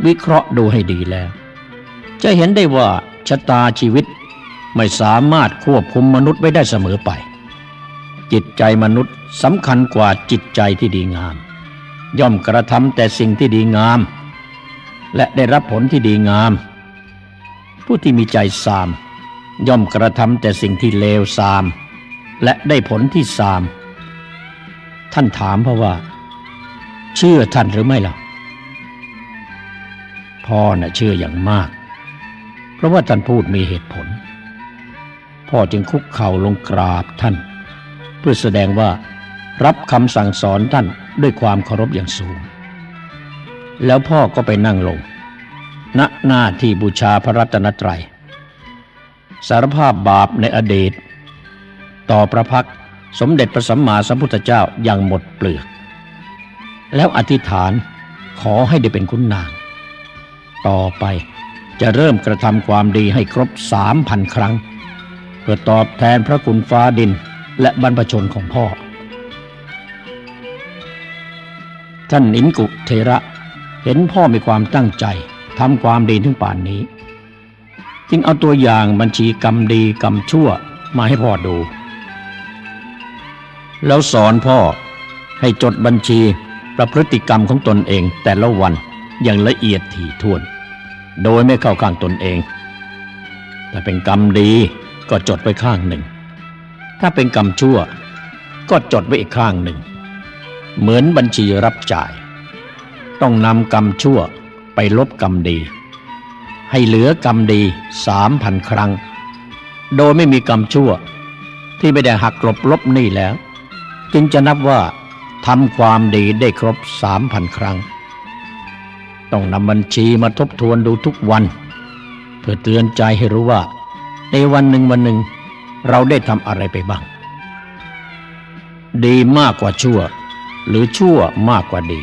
วิเคราะห์ดูให้ดีแล้ว จะเห็นได้ว่าชะตาชีวิตไม่สามารถควบคุมมนุษย์ไว้ได้เสมอไป จิตใจมนุษย์สำคัญกว่าจิตใจที่ดีงาม ย่อมกระทำแต่สิ่งที่ดีงาม และได้รับผลที่ดีงาม ผู้ที่มีใจสาม ย่อมกระทำแต่สิ่งที่เลวสาม และได้ผลที่สาม ท่านถามเพราะว่า เชื่อท่านหรือไม่ล่ะ พ่อน่ะเชื่ออย่างมาก เพราะว่าท่านพูดมีเหตุผล พ่อจึงคุกเข่าลงกราบท่าน พื่อแสดงว่า รับคำสั่งสอนท่านด้วยความเคารพอย่างสูง แล้วพ่อก็ไปนั่งลง ณหน้าที่บูชาพระรัตนตรัย สารภาพบาปในอดีต ต่อพระพักสมเด็จพระสัมมาสัมพุทธเจ้าอย่างหมดเปลือก แล้วอธิษฐานขอให้ได้เป็นคุณนาง ต่อไปจะเริ่มกระทำความดีให้ครบสามพันครั้ง เพื่อตอบแทนพระคุณฟ้าดิน และบรรพชนของพ่อ ท่านอินกุเทระเห็นพ่อมีความตั้งใจทำความดีถึงป่านนี้ จึงเอาตัวอย่างบัญชีกรรมดีกรรมชั่วมาให้พ่อดู แล้วสอนพ่อให้จดบัญชีประพฤติกรรมของตนเองแต่ละวันอย่างละเอียดถี่ถ้วน โดยไม่เข้าข้างตนเองถ้าเป็นกรรมดีก็จดไว้ข้างหนึ่ง ถ้าเป็นกรรมชั่ว ก็จดไว้อีกข้างหนึ่ง เหมือนบัญชีรับจ่าย ต้องนำกรรมชั่วไปลบกรรมดี ให้เหลือกรรมดีสามพันครั้ง โดยไม่มีกรรมชั่ว ที่ไม่ได้หักกลบลบหนี้แล้ว จึงจะนับว่าทำความดีได้ครบสามพันครั้ง ต้องนำบัญชีมาทบทวนดูทุกวัน เพื่อเตือนใจให้รู้ว่า ในวันหนึ่งวันหนึ่ง เราได้ทำอะไรไปบ้าง ดีมากกว่าชั่ว หรือชั่วมากกว่าดี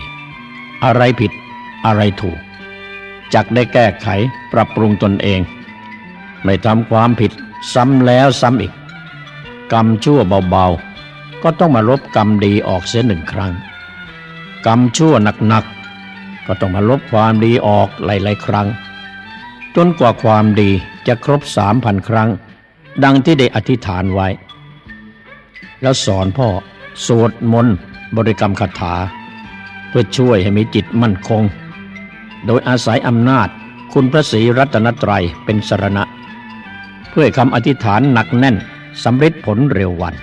อะไรผิดอะไรถูกจักได้แก้ไขปรับปรุงตนเอง ไม่ทำความผิดซ้ำแล้วซ้ำอีก กรรมชั่วเบาๆ ก็ต้องมาลบกรรมดีออกเสียหนึ่งครั้ง กรรมชั่วหนักๆ ก็ต้องมาลบความดีออกหลายๆครั้ง จนกว่าความดีจะครบสามพันครั้ง ดังที่ได้อธิษฐานไว้ แล้วสอนพ่อสวดมนต์บริกรรมคาถา เพื่อช่วยให้มีจิตมั่นคง โดยอาศัยอำนาจคุณพระศรีรัตนตรัยเป็นสรณะ เพื่อคำอธิษฐานหนักแน่นสำเร็จผลเร็ววัน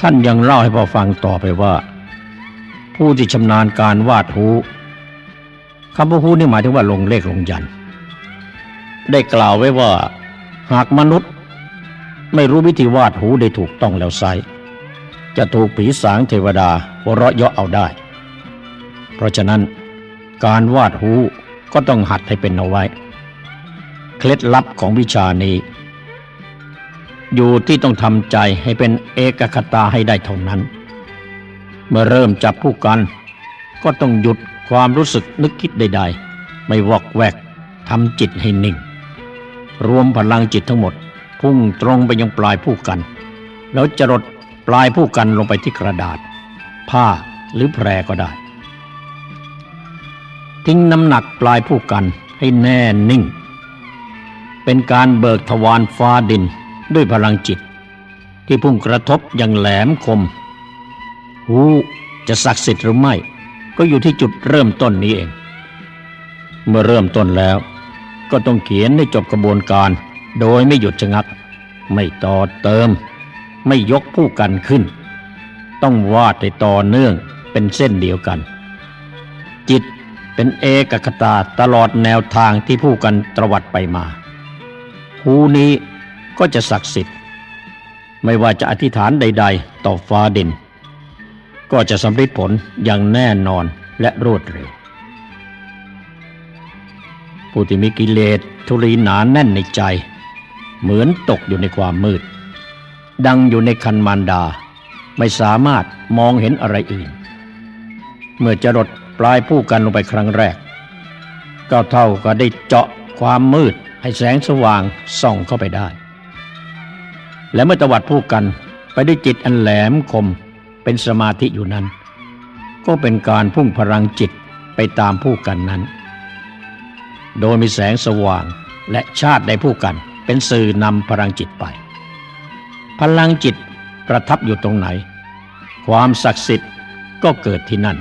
ท่านยังเล่าให้พ่อฟังต่อไปว่า ผู้ที่ชำนาญการวาดหูคำว่าหูนี่หมายถึงว่าลงเลขลงยัน ได้กล่าวไว้ว่า หากมนุษย์ ไม่รู้วิธีวาดหูได้ถูกต้องแล้วไซจะถูกผีสางเทวดาหัวเราะเยาะเอาได้ เพราะฉะนั้นการวาดหูก็ต้องหัดให้เป็นเอาไว้ เคล็ดลับของวิชานี้ อยู่ที่ต้องทำใจให้เป็นเอกคตาให้ได้เท่านั้น เมื่อเริ่มจับผู้กัน ก็ต้องหยุดความรู้สึกนึกคิดใด ๆ ไม่วอกแวกทำจิตให้นิ่ง รวมพลังจิตทั้งหมด พุ่งตรงไปยังปลายผู้กัน แล้วจรดปลายผู้กันลงไปที่กระดาษ ผ้าหรือแพรก็ได้ ทิ้งน้ำหนักปลายผู้กันให้แน่นิ่ง เป็นการเบิกทวารฟ้าดินด้วยพลังจิต ที่พุ่งกระทบอย่างแหลมคม หูจะศักดิ์สิทธิ์หรือไม่ ก็อยู่ที่จุดเริ่มต้นนี้เอง เมื่อเริ่มต้นแล้ว ก็ต้องเขียนให้จบกระบวนการ โดยไม่หยุดชะงัก ไม่ต่อเติม ไม่ยกผู้กันขึ้น ต้องวาดให้ต่อเนื่องเป็นเส้นเดียวกัน จิตเป็นเอกคตาตลอดแนวทางที่ผู้กันตรวัดไปมาหูนี้ก็จะศักดิ์สิทธิ์ ไม่ว่าจะอธิษฐานใด ๆ ต่อฟ้าดิน ก็จะสำเร็จผลอย่างแน่นอนและรวดเร็ว ผู้ที่มีกิเลสทุรีหนาแน่นในใจ เหมือนตกอยู่ในความมืด ดังอยู่ในคันมารดา ไม่สามารถมองเห็นอะไรอื่น เมื่อจะรดปลายผู้กันลงไปครั้งแรก ก็เท่าก็ได้เจาะความมืดให้แสงสว่างส่องเข้าไปได้ และเมื่อตวัดผู้กันไปด้วยจิตอันแหลมคมเป็นสมาธิอยู่นั้น ก็เป็นการพุ่งพลังจิตไปตามผู้กันนั้น โดยมีแสงสว่างและชาติในผู้กัน เป็นสื่อนำพลังจิตไป พลังจิตประทับอยู่ตรงไหน ความศักดิ์สิทธิ์ก็เกิดที่นั่น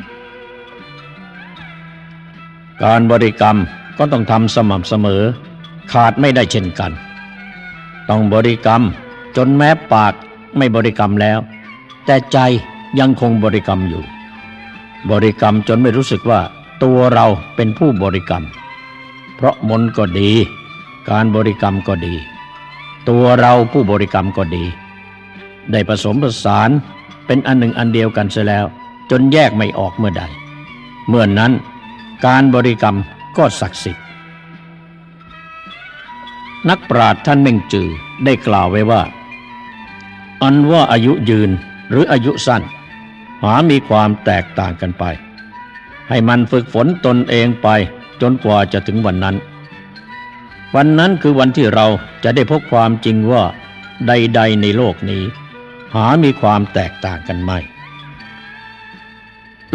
การบริกรรมก็ต้องทำสม่ำเสมอ ขาดไม่ได้เช่นกัน ต้องบริกรรมจนแม้ปากไม่บริกรรมแล้ว แต่ใจยังคงบริกรรมอยู่ บริกรรมจนไม่รู้สึกว่าตัวเราเป็นผู้บริกรรม เพราะมนก็ดี การบริกรรมก็ดี ตัวเราผู้บริกรรมก็ดี ได้ผสมผสานเป็นอันหนึ่งอันเดียวกันเสียแล้ว จนแยกไม่ออกเมื่อใด เมื่อนนั้นการบริกรรมก็ศักดิ์สิทธิ์ นักปราชญ์ท่านเม่งจือได้กล่าวไว้ว่า อันว่าอายุยืนหรืออายุสั้น หามีความแตกต่างกันไป ให้มันฝึกฝนตนเองไป จนกว่าจะถึงวันนั้น วันนั้นคือวันที่เราจะได้พบความจริงว่าใด ๆ ในโลกนี้ หามีความแตกต่างกันไม่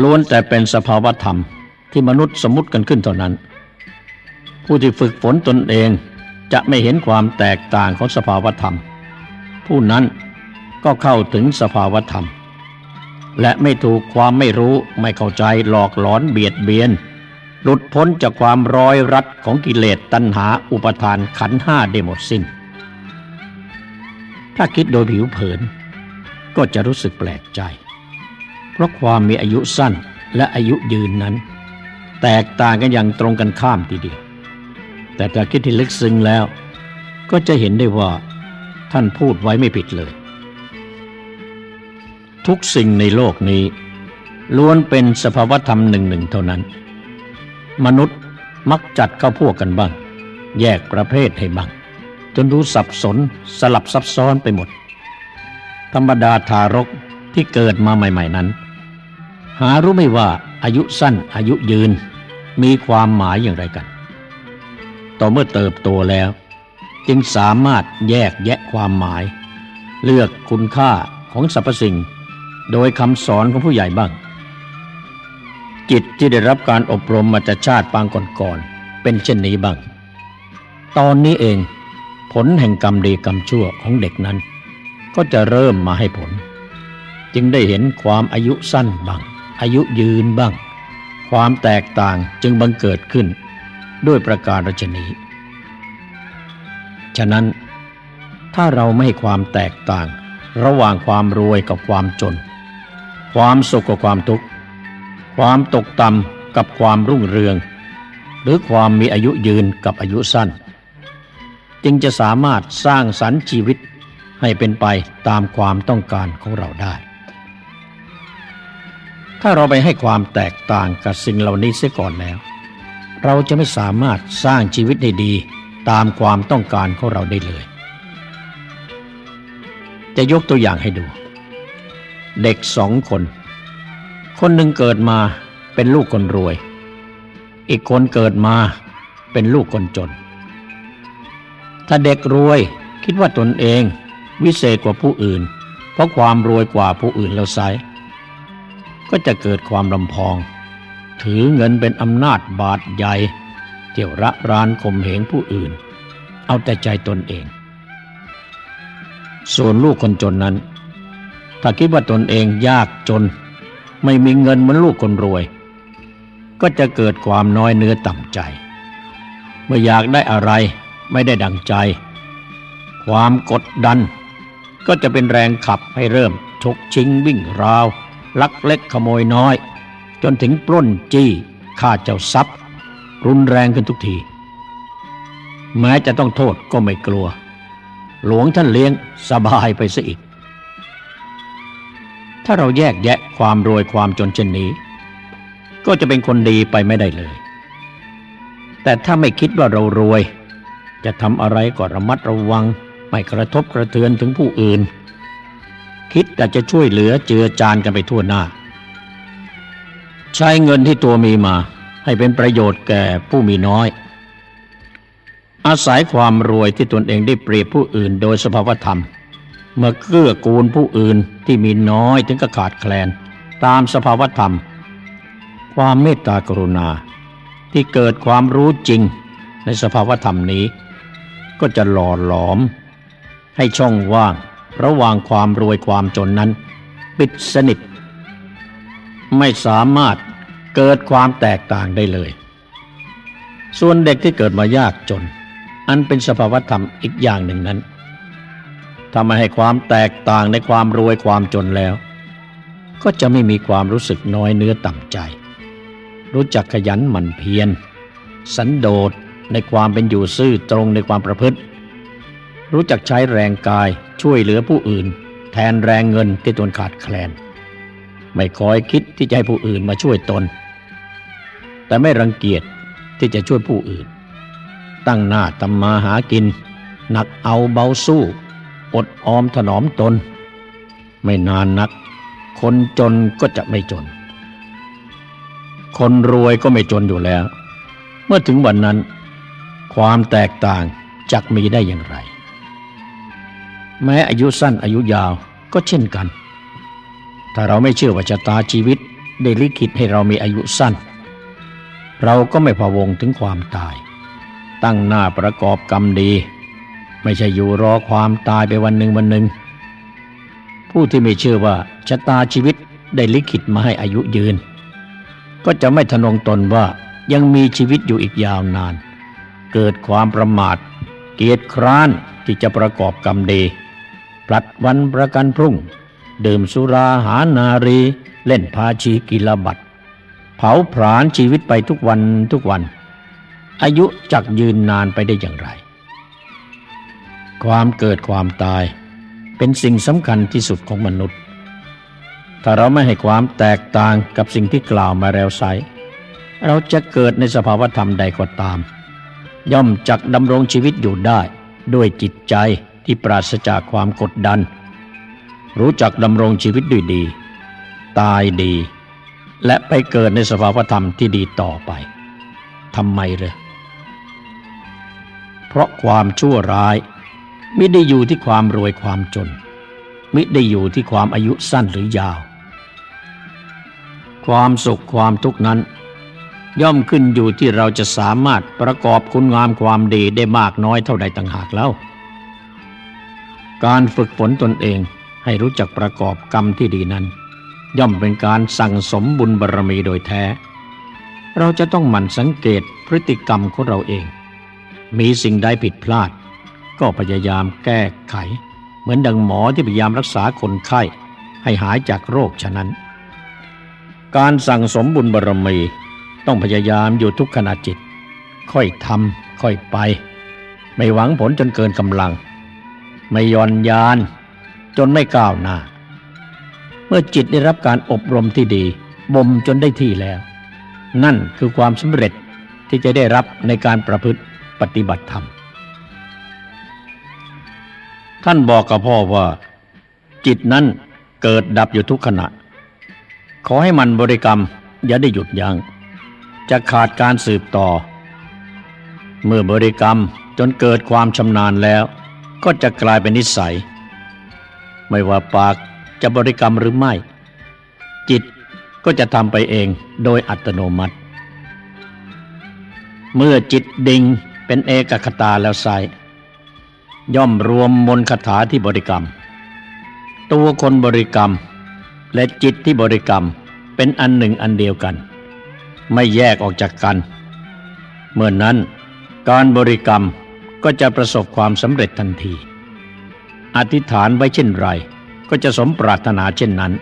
ล้วนแต่เป็นสภาวธรรมที่มนุษย์สมมติกันขึ้นเท่านั้น ผู้ที่ฝึกฝนตนเองจะไม่เห็นความแตกต่างของสภาวธรรม ผู้นั้นก็เข้าถึงสภาวธรรม และไม่ถูกความไม่รู้ไม่เข้าใจหลอกหลอนเบียดเบียน หลุดพ้นจากความร้อยรัดของกิเลสตัณหาอุปทานขันห้าได้หมดสิน้น ถ้าคิดโดยผิวเผิน ก็จะรู้สึกแปลกใจ เพราะความมีอายุสั้นและอายุยืนนั้น แตกต่างกันอย่างตรงกันข้ามทีเดียว แต่ถ้าคิดที่ลึกซึ้งแล้ว ก็จะเห็นได้ว่าท่านพูดไว้ไม่ผิดเลย ทุกสิ่งในโลกนี้ล้วนเป็นสภาวธรรมหนึ่งหนึ่งเท่านั้น มนุษย์มักจัดเข้าพวกกันบ้าง แยกประเภทให้บ้าง จนรู้สับสนสลับซับซ้อนไปหมด ธรรมดาทารกที่เกิดมาใหม่ ๆนั้น หารู้ไม่ว่าอายุสั้นอายุยืน มีความหมายอย่างไรกัน ต่อเมื่อเติบโตแล้ว จึงสามารถแยกแยะความหมาย เลือกคุณค่าของสรรพสิ่ง โดยคำสอนของผู้ใหญ่บ้าง จิตที่ได้รับการอบรมมาจากชาติปางก่อนๆเป็นเช่นนี้บ้าง ตอนนี้เองผลแห่งกรรมดีกรรมชั่วของเด็กนั้น ก็จะเริ่มมาให้ผล จึงได้เห็นความอายุสั้นบ้าง อายุยืนบ้าง ความแตกต่างจึงบังเกิดขึ้น ด้วยประการรชนีฉะนั้น ถ้าเราไม่ให้ความแตกต่าง ระหว่างความรวยกับความจน ความสุขกับความทุกข์ ความตกต่ำกับความรุ่งเรือง หรือความมีอายุยืนกับอายุสั้น จึงจะสามารถสร้างสรรค์ชีวิตให้เป็นไปตามความต้องการของเราได้ ถ้าเราไปให้ความแตกต่างกับสิ่งเหล่านี้เสียก่อนแล้ว เราจะไม่สามารถสร้างชีวิตได้ดีตามความต้องการของเราได้เลย จะยกตัวอย่างให้ดู เด็กสองคน คนหนึ่งเกิดมาเป็นลูกคนรวย อีกคนเกิดมาเป็นลูกคนจน ถ้าเด็กรวยคิดว่าตนเองวิเศษกว่าผู้อื่น เพราะความรวยกว่าผู้อื่นแล้วไซก็จะเกิดความลำพอง ถือเงินเป็นอำนาจบาดใหญ่เที่ยวระรานข่มเหงผู้อื่น เอาแต่ใจตนเอง ส่วนลูกคนจนนั้น ถ้าคิดว่าตนเองยากจน ไม่มีเงินเหมือนลูกคนรวย ก็จะเกิดความน้อยเนื้อต่ำใจ เมื่ออยากได้อะไรไม่ได้ดังใจ ความกดดัน ก็จะเป็นแรงขับให้เริ่มฉกชิงวิ่งราว ลักเล็กขโมยน้อย จนถึงปล้นจี้ฆ่าเจ้าทรัพย์ รุนแรงขึ้นทุกที แม้จะต้องโทษก็ไม่กลัว หลวงท่านเลี้ยงสบายไปซะอีก ถ้าเราแยกแยะความรวยความจนเช่นนี้ ก็จะเป็นคนดีไปไม่ได้เลย แต่ถ้าไม่คิดว่าเรารวย จะทำอะไรก็ระมัดระวัง ไม่กระทบกระเทือนถึงผู้อื่น คิดแต่จะช่วยเหลือเจือจานกันไปทั่วหน้า ใช้เงินที่ตัวมีมาให้เป็นประโยชน์แก่ผู้มีน้อย อาศัยความรวยที่ตนเองได้เปรียบผู้อื่นโดยสภาวธรรม เมื่อเกื้อกูลผู้อื่นที่มีน้อยถึงกับขาดแคลน ตามสภาวธรรม ความเมตตากรุณาที่เกิดความรู้จริงในสภาวธรรมนี้ ก็จะหล่อหลอม ให้ช่องว่างระหว่างความรวยความจนนั้น ปิดสนิท ไม่สามารถเกิดความแตกต่างได้เลย ส่วนเด็กที่เกิดมายากจน อันเป็นสภาวธรรมอีกอย่างหนึ่งนั้น ถ้าไม่ให้ความแตกต่างในความรวยความจนแล้ว ก็จะไม่มีความรู้สึกน้อยเนื้อต่ำใจ รู้จักขยันหมั่นเพียร สันโดษในความเป็นอยู่ซื่อตรงในความประพฤติ รู้จักใช้แรงกายช่วยเหลือผู้อื่น แทนแรงเงินที่ตนขาดแคลน ไม่คอยคิดที่จะให้ผู้อื่นมาช่วยตน แต่ไม่รังเกียจที่จะช่วยผู้อื่น ตั้งหน้าทำมาหากิน หนักเอาเบาสู้ อดออมถนอมตน ไม่นานนัก คนจนก็จะไม่จน คนรวยก็ไม่จนอยู่แล้ว เมื่อถึงวันนั้น ความแตกต่างจักมีได้อย่างไร แม้อายุสั้นอายุยาวก็เช่นกัน ถ้าเราไม่เชื่อว่าชะตาชีวิตได้ลิขิตให้เรามีอายุสั้น เราก็ไม่พะวงถึงความตาย ตั้งหน้าประกอบกรรมดี ไม่ใช่อยู่รอความตายไปวันหนึ่งวันหนึ่ง ผู้ที่ไม่เชื่อว่าชะตาชีวิตได้ลิขิตมาให้อายุยืน ก็จะไม่ทะนงตนว่ายังมีชีวิตอยู่อีกยาวนาน เกิดความประมาท เกียจคร้านที่จะประกอบกรรมดีพลัดวันประกันพรุ่ง ดื่มสุราหานารี เล่นพาชีกิลบัตเผาผลาญชีวิตไปทุกวันทุกวัน อายุจักยืนนานไปได้อย่างไร ความเกิดความตาย เป็นสิ่งสำคัญที่สุดของมนุษย์ ถ้าเราไม่ให้ความแตกต่างกับสิ่งที่กล่าวมาแล้วไซเราจะเกิดในสภาวธรรมใดก็ตาม ย่อมจักดำรงชีวิตอยู่ได้ ด้วยจิตใจที่ปราศจากความกดดัน รู้จักดำรงชีวิตด้วยดี ตายดี และไปเกิดในสภาวธรรมที่ดีต่อไปทำไมเลยเพราะความชั่วร้าย มิได้อยู่ที่ความรวยความจน มิได้อยู่ที่ความอายุสั้นหรือยาว ความสุขความทุกข์นั้น ย่อมขึ้นอยู่ที่เราจะสามารถประกอบคุณงามความดีได้มากน้อยเท่าใดต่างหากแล้ว การฝึกฝนตนเองให้รู้จักประกอบกรรมที่ดีนั้น ย่อมเป็นการสั่งสมบุญบารรมีโดยแท้ เราจะต้องหมั่นสังเกตพฤติกรรมของเราเอง มีสิ่งใดผิดพลาด ก็พยายามแก้ไข เหมือนดังหมอที่พยายามรักษาคนไข้ ให้หายจากโรคฉะนั้น การสั่งสมบุญบารรมีต้องพยายามอยู่ทุกขณะจิต ค่อยทำค่อยไป ไม่หวังผลจนเกินกำลัง ไม่ย่อนยาน จนไม่ก้าวหน้า เมื่อจิตได้รับการอบรมที่ดี บ่มจนได้ที่แล้ว นั่นคือความสำเร็จที่จะได้รับในการประพฤติปฏิบัติธรรม ท่านบอกกับพ่อว่า จิตนั้นเกิดดับอยู่ทุกขณะ ขอให้มันบริกรรมอย่าได้หยุดยัง้งจะขาดการสืบต่อ เมื่อบริกรรมจนเกิดความชำนาญแล้ว ก็จะกลายเป็นนิสัย ไม่ว่าปากจะบริกรรมหรือไม่ จิตก็จะทำไปเองโดยอัตโนมัติ เมื่อจิตดิ่งเป็นเอกคตาแล้วไซ ย่อมรวมมนคาถาที่บริกรรม ตัวคนบริกรรม และจิตที่บริกรรมเป็นอันหนึ่งอันเดียวกัน ไม่แยกออกจากกัน เมื่อนนั้นการบริกรรมก็จะประสบความสำเร็จทันที อธิษฐานไว้เช่นไร ก็จะสมปรารถนาเช่นนั้น